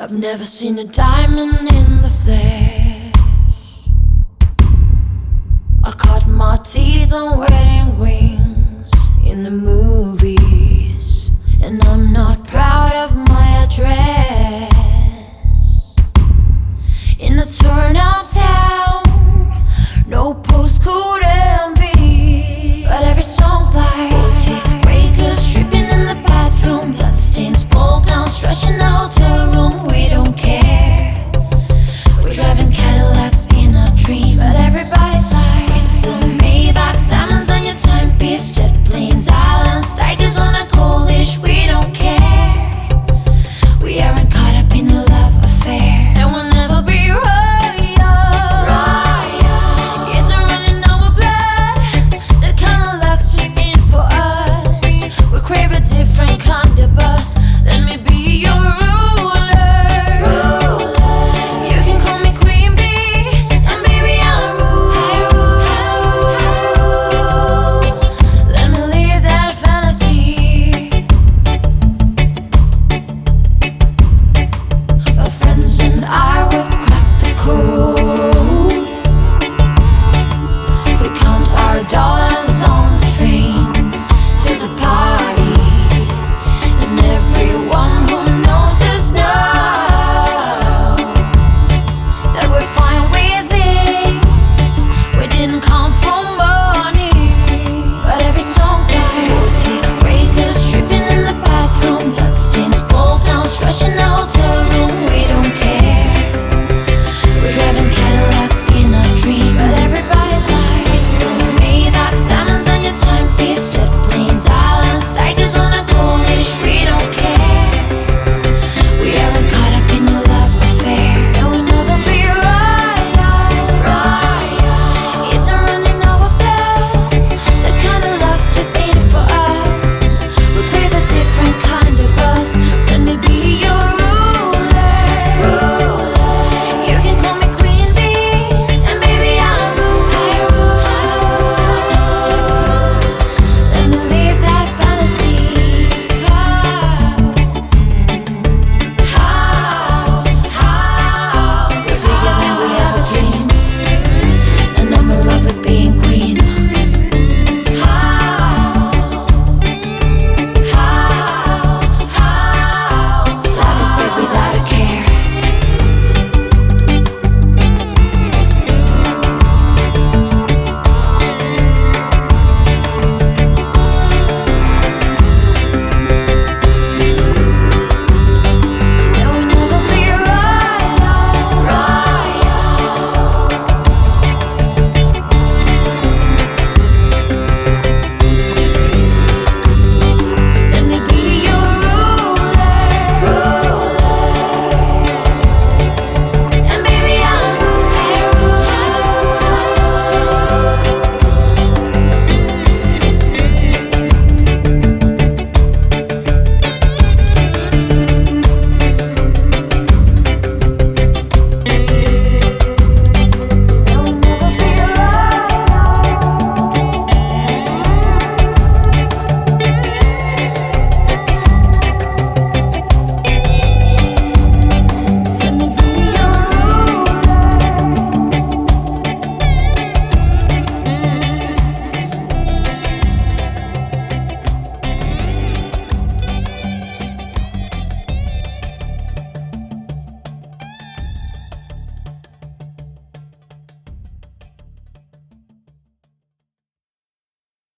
I've never seen a diamond in the flesh. I cut my teeth on wedding